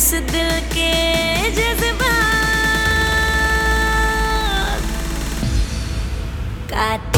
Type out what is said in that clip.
इस दिल के जज्बात। काटे